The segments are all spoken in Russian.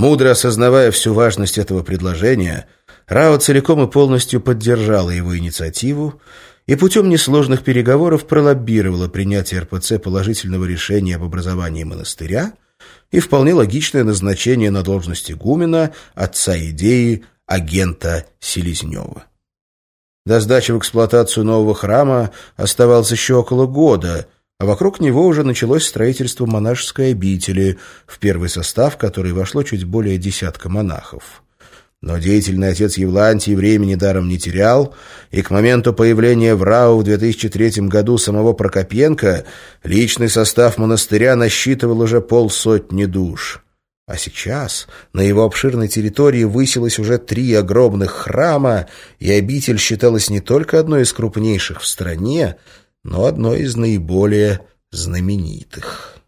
Мудро осознавая всю важность этого предложения, Рао целиком и полностью поддержала его инициативу и путем несложных переговоров пролоббировала принятие РПЦ положительного решения об образовании монастыря и вполне логичное назначение на должность игумена отца идеи агента Селезнева. До сдачи в эксплуатацию нового храма оставалось еще около года, а вокруг него уже началось строительство монашеской обители, в первый состав которой вошло чуть более десятка монахов. Но деятельный отец Евлантий времени даром не терял, и к моменту появления в РАУ в 2003 году самого Прокопенко личный состав монастыря насчитывал уже полсотни душ. А сейчас на его обширной территории высилось уже три огромных храма, и обитель считалась не только одной из крупнейших в стране, но одной из наиболее знаменитых.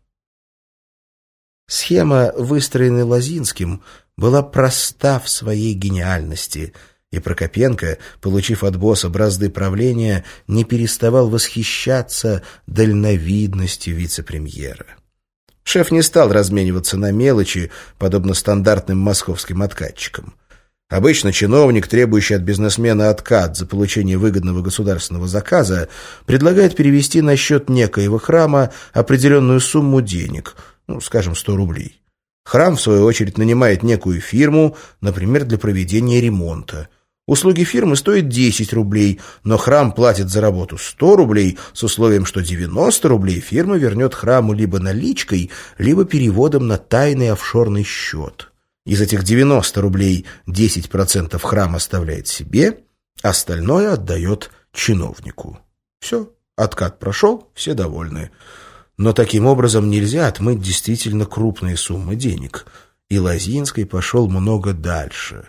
Схема, выстроенная Лозинским, была проста в своей гениальности, и Прокопенко, получив от босса бразды правления, не переставал восхищаться дальновидностью вице-премьера. Шеф не стал размениваться на мелочи, подобно стандартным московским откатчикам. Обычно чиновник, требующий от бизнесмена откат за получение выгодного государственного заказа, предлагает перевести на счет некоего храма определенную сумму денег, ну, скажем, 100 рублей. Храм, в свою очередь, нанимает некую фирму, например, для проведения ремонта. Услуги фирмы стоят 10 рублей, но храм платит за работу 100 рублей с условием, что 90 рублей фирма вернет храму либо наличкой, либо переводом на тайный офшорный счет. Из этих 90 рублей 10% храм оставляет себе, остальное отдает чиновнику. Все, откат прошел, все довольны. Но таким образом нельзя отмыть действительно крупные суммы денег. И Лозинский пошел много дальше.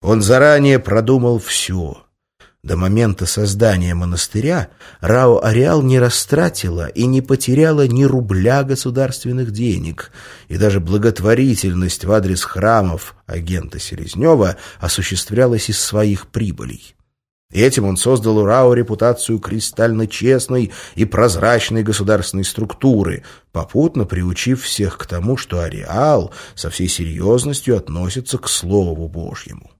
Он заранее продумал все. До момента создания монастыря Рао Ареал не растратила и не потеряла ни рубля государственных денег, и даже благотворительность в адрес храмов агента Селезнева осуществлялась из своих прибылей. Этим он создал у Рао репутацию кристально честной и прозрачной государственной структуры, попутно приучив всех к тому, что Ареал со всей серьезностью относится к Слову Божьему.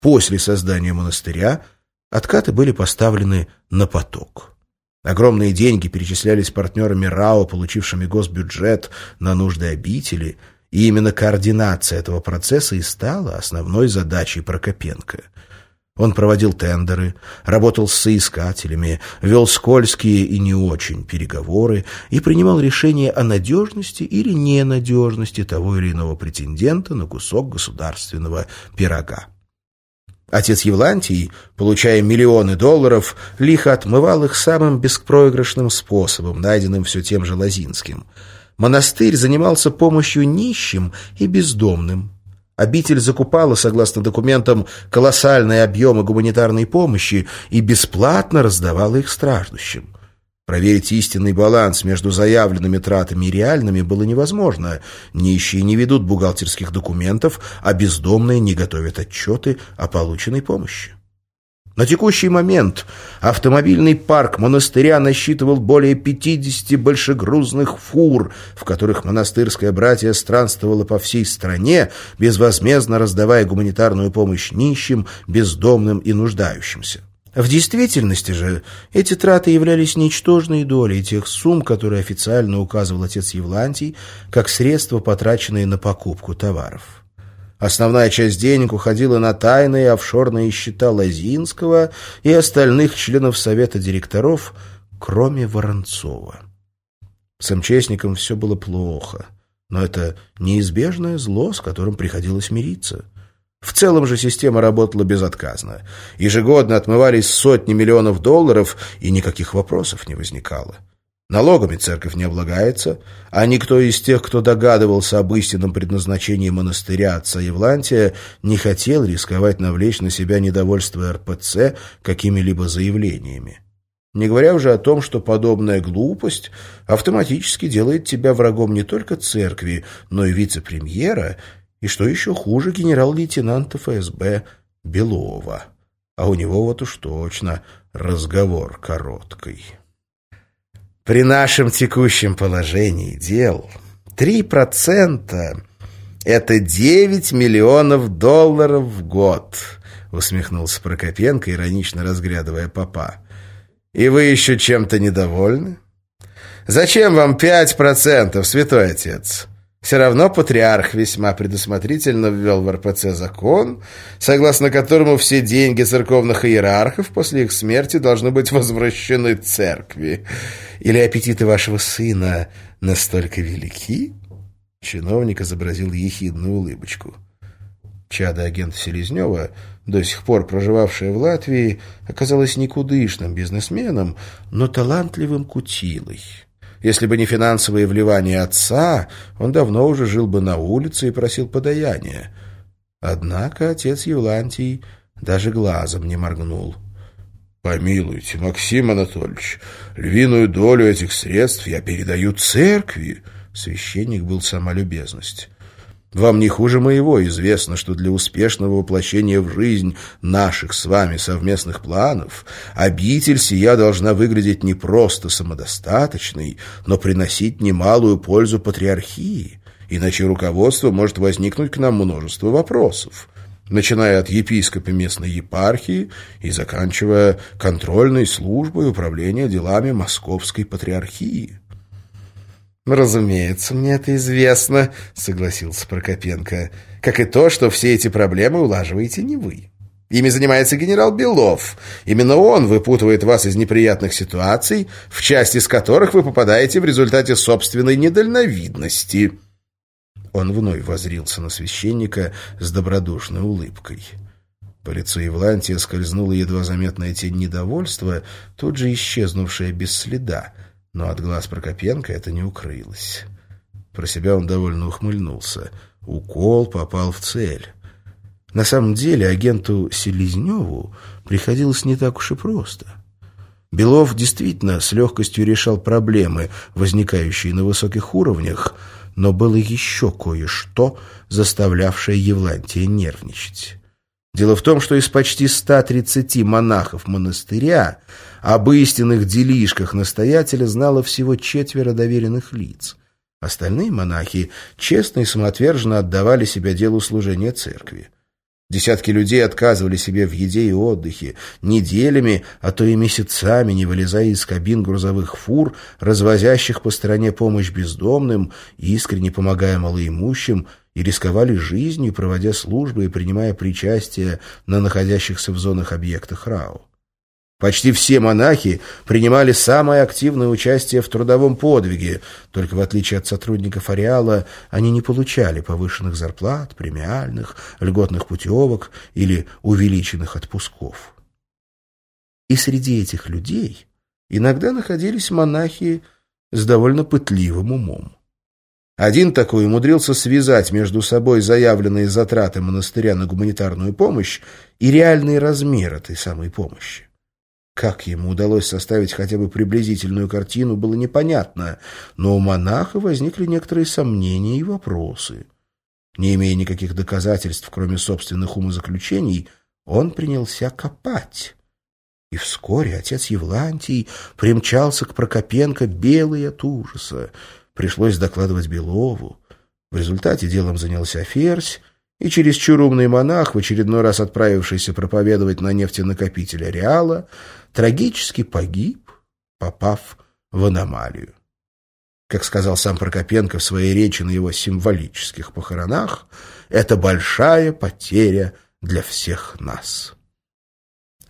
После создания монастыря откаты были поставлены на поток. Огромные деньги перечислялись партнерами РАО, получившими госбюджет на нужды обители, и именно координация этого процесса и стала основной задачей Прокопенко – он проводил тендеры, работал с соискателями, вел скользкие и не очень переговоры и принимал решения о надежности или ненадежности того или иного претендента на кусок государственного пирога. Отец Евлантий, получая миллионы долларов, лихо отмывал их самым беспроигрышным способом, найденным все тем же Лозинским. Монастырь занимался помощью нищим и бездомным. Обитель закупала, согласно документам, колоссальные объемы гуманитарной помощи и бесплатно раздавала их страждущим. Проверить истинный баланс между заявленными тратами и реальными было невозможно. Нищие не ведут бухгалтерских документов, а бездомные не готовят отчеты о полученной помощи. На текущий момент автомобильный парк монастыря насчитывал более 50 большегрузных фур, в которых монастырское братье странствовало по всей стране, безвозмездно раздавая гуманитарную помощь нищим, бездомным и нуждающимся. В действительности же эти траты являлись ничтожной долей тех сумм, которые официально указывал отец Евлантий, как средства, потраченные на покупку товаров. Основная часть денег уходила на тайные офшорные счета Лозинского и остальных членов совета директоров, кроме Воронцова. С МЧСником все было плохо, но это неизбежное зло, с которым приходилось мириться. В целом же система работала безотказно. Ежегодно отмывались сотни миллионов долларов, и никаких вопросов не возникало. Налогами церковь не облагается, а никто из тех, кто догадывался об истинном предназначении монастыря отца Евлантия, не хотел рисковать навлечь на себя недовольство РПЦ какими-либо заявлениями. Не говоря уже о том, что подобная глупость автоматически делает тебя врагом не только церкви, но и вице-премьера, и, что еще хуже, генерал-лейтенанта ФСБ Белова. А у него вот уж точно разговор короткий. При нашем текущем положении дел три процента Это 9 миллионов долларов в год, усмехнулся Прокопенко, иронично разглядывая папа. И вы еще чем-то недовольны? Зачем вам 5%, святой отец? Все равно патриарх весьма предусмотрительно ввел в РПЦ закон, согласно которому все деньги церковных иерархов после их смерти должны быть возвращены церкви. Или аппетиты вашего сына настолько велики? Чиновник изобразил ехидную улыбочку. Чадо агента Селезнева, до сих пор проживавшая в Латвии, оказалась никудышным бизнесменом, но талантливым кутилой. Если бы не финансовые вливания отца, он давно уже жил бы на улице и просил подаяния. Однако отец Евлантий даже глазом не моргнул. «Помилуйте, Максим Анатольевич, львиную долю этих средств я передаю церкви». Священник был сама любезность. Вам не хуже моего известно, что для успешного воплощения в жизнь наших с вами совместных планов обитель сия должна выглядеть не просто самодостаточной, но приносить немалую пользу патриархии, иначе руководство может возникнуть к нам множество вопросов начиная от епископа местной епархии и заканчивая контрольной службой управления делами Московской патриархии. «Разумеется, мне это известно», — согласился Прокопенко. «Как и то, что все эти проблемы улаживаете не вы. Ими занимается генерал Белов. Именно он выпутывает вас из неприятных ситуаций, в части из которых вы попадаете в результате собственной недальновидности». Он вновь возрился на священника с добродушной улыбкой. По лицу Евлантия скользнула едва заметная тень недовольства, тут же исчезнувшая без следа — но от глаз Прокопенко это не укрылось. Про себя он довольно ухмыльнулся. Укол попал в цель. На самом деле агенту Селезневу приходилось не так уж и просто. Белов действительно с легкостью решал проблемы, возникающие на высоких уровнях, но было еще кое-что, заставлявшее Евлантия нервничать. Дело в том, что из почти 130 монахов монастыря об истинных делишках настоятеля знало всего четверо доверенных лиц. Остальные монахи честно и самоотверженно отдавали себя делу служения церкви. Десятки людей отказывали себе в еде и отдыхе, неделями, а то и месяцами, не вылезая из кабин грузовых фур, развозящих по стране помощь бездомным, искренне помогая малоимущим, и рисковали жизнью, проводя службы и принимая причастие на находящихся в зонах объектах РАО. Почти все монахи принимали самое активное участие в трудовом подвиге, только в отличие от сотрудников ареала они не получали повышенных зарплат, премиальных, льготных путевок или увеличенных отпусков. И среди этих людей иногда находились монахи с довольно пытливым умом. Один такой умудрился связать между собой заявленные затраты монастыря на гуманитарную помощь и реальный размер этой самой помощи. Как ему удалось составить хотя бы приблизительную картину, было непонятно, но у монаха возникли некоторые сомнения и вопросы. Не имея никаких доказательств, кроме собственных умозаключений, он принялся копать. И вскоре отец Евлантий примчался к Прокопенко белый от ужаса. Пришлось докладывать Белову. В результате делом занялся Ферзь, и чересчур умный монах, в очередной раз отправившийся проповедовать на нефтенакопитель ареала, трагически погиб, попав в аномалию. Как сказал сам Прокопенко в своей речи на его символических похоронах, это большая потеря для всех нас.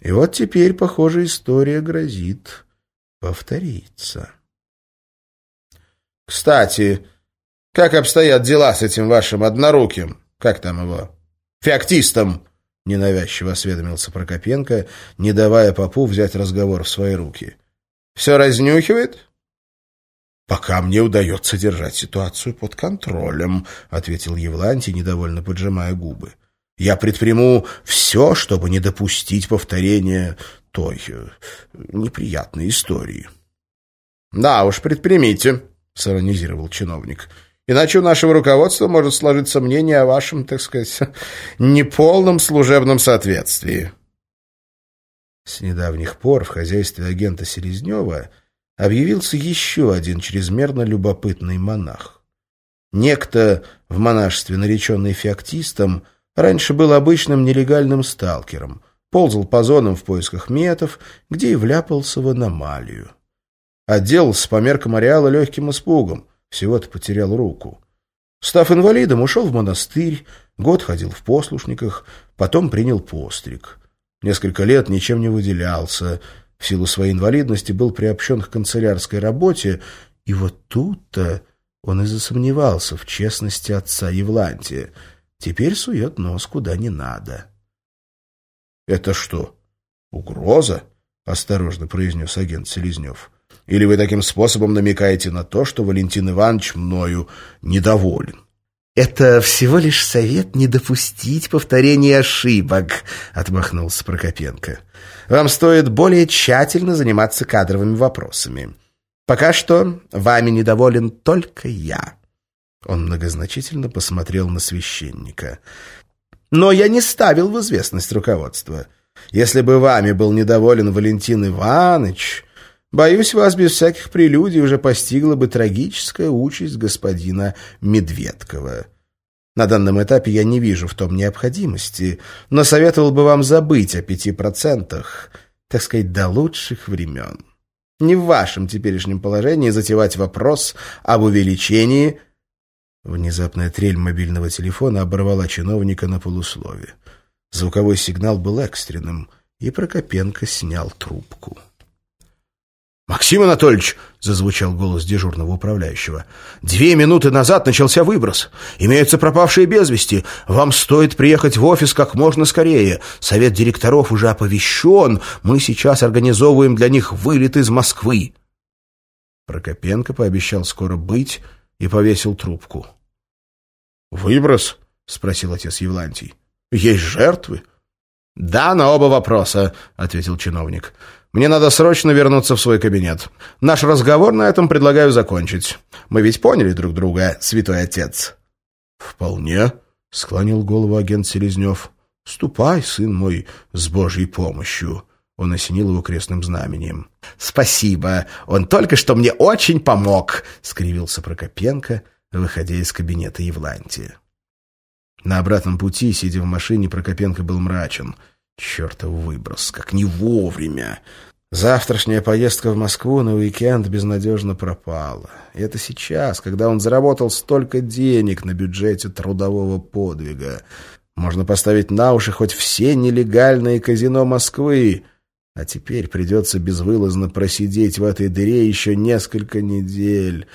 И вот теперь, похоже, история грозит повториться. Кстати, как обстоят дела с этим вашим одноруким? Как там его? Феоктистом! Ненавязчиво осведомился Прокопенко, не давая попу взять разговор в свои руки. Все разнюхивает? «Пока мне удается держать ситуацию под контролем», — ответил Евлантий, недовольно поджимая губы. «Я предприму все, чтобы не допустить повторения той э, неприятной истории». «Да уж, предпримите», — сиронизировал чиновник. «Иначе у нашего руководства может сложиться мнение о вашем, так сказать, неполном служебном соответствии». С недавних пор в хозяйстве агента Селезнева объявился еще один чрезмерно любопытный монах. Некто, в монашестве нареченный феоктистом, раньше был обычным нелегальным сталкером, ползал по зонам в поисках метов, где и вляпался в аномалию. Отделался по меркам ареала легким испугом, всего-то потерял руку. Став инвалидом, ушел в монастырь, год ходил в послушниках, потом принял постриг. Несколько лет ничем не выделялся, в силу своей инвалидности был приобщен к канцелярской работе, и вот тут-то он и засомневался в честности отца Евлантия. Теперь сует нос куда не надо. — Это что, угроза? — осторожно произнес агент Селезнев. — Или вы таким способом намекаете на то, что Валентин Иванович мною недоволен? — Это всего лишь совет не допустить повторения ошибок, — отмахнулся Прокопенко. — Вам стоит более тщательно заниматься кадровыми вопросами. — Пока что вами недоволен только я». Он многозначительно посмотрел на священника. «Но я не ставил в известность руководства. Если бы вами был недоволен Валентин Иванович, боюсь, вас без всяких прелюдий уже постигла бы трагическая участь господина Медведкова. На данном этапе я не вижу в том необходимости, но советовал бы вам забыть о пяти процентах, так сказать, до лучших времен». Не в вашем теперешнем положении затевать вопрос об увеличении...» Внезапная трель мобильного телефона оборвала чиновника на полуслове. Звуковой сигнал был экстренным, и Прокопенко снял трубку. «Максим Анатольевич!» — зазвучал голос дежурного управляющего. «Две минуты назад начался выброс. Имеются пропавшие без вести. Вам стоит приехать в офис как можно скорее. Совет директоров уже оповещен. Мы сейчас организовываем для них вылет из Москвы». Прокопенко пообещал скоро быть и повесил трубку. «Выброс?» — спросил отец Евлантий. «Есть жертвы?» «Да, на оба вопроса», — ответил чиновник. Мне надо срочно вернуться в свой кабинет. Наш разговор на этом предлагаю закончить. Мы ведь поняли друг друга, святой отец». «Вполне», — склонил голову агент Селезнев. «Ступай, сын мой, с Божьей помощью». Он осенил его крестным знамением. «Спасибо. Он только что мне очень помог», — скривился Прокопенко, выходя из кабинета Евлантия. На обратном пути, сидя в машине, Прокопенко был мрачен — Чертов выброс, как не вовремя. Завтрашняя поездка в Москву на уикенд безнадежно пропала. И это сейчас, когда он заработал столько денег на бюджете трудового подвига. Можно поставить на уши хоть все нелегальные казино Москвы. А теперь придется безвылазно просидеть в этой дыре еще несколько недель.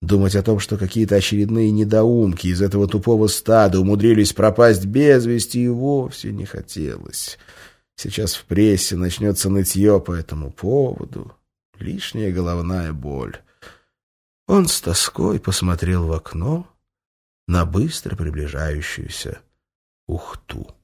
Думать о том, что какие-то очередные недоумки из этого тупого стада умудрились пропасть без вести, и вовсе не хотелось. Сейчас в прессе начнется нытье по этому поводу. Лишняя головная боль. Он с тоской посмотрел в окно на быстро приближающуюся Ухту.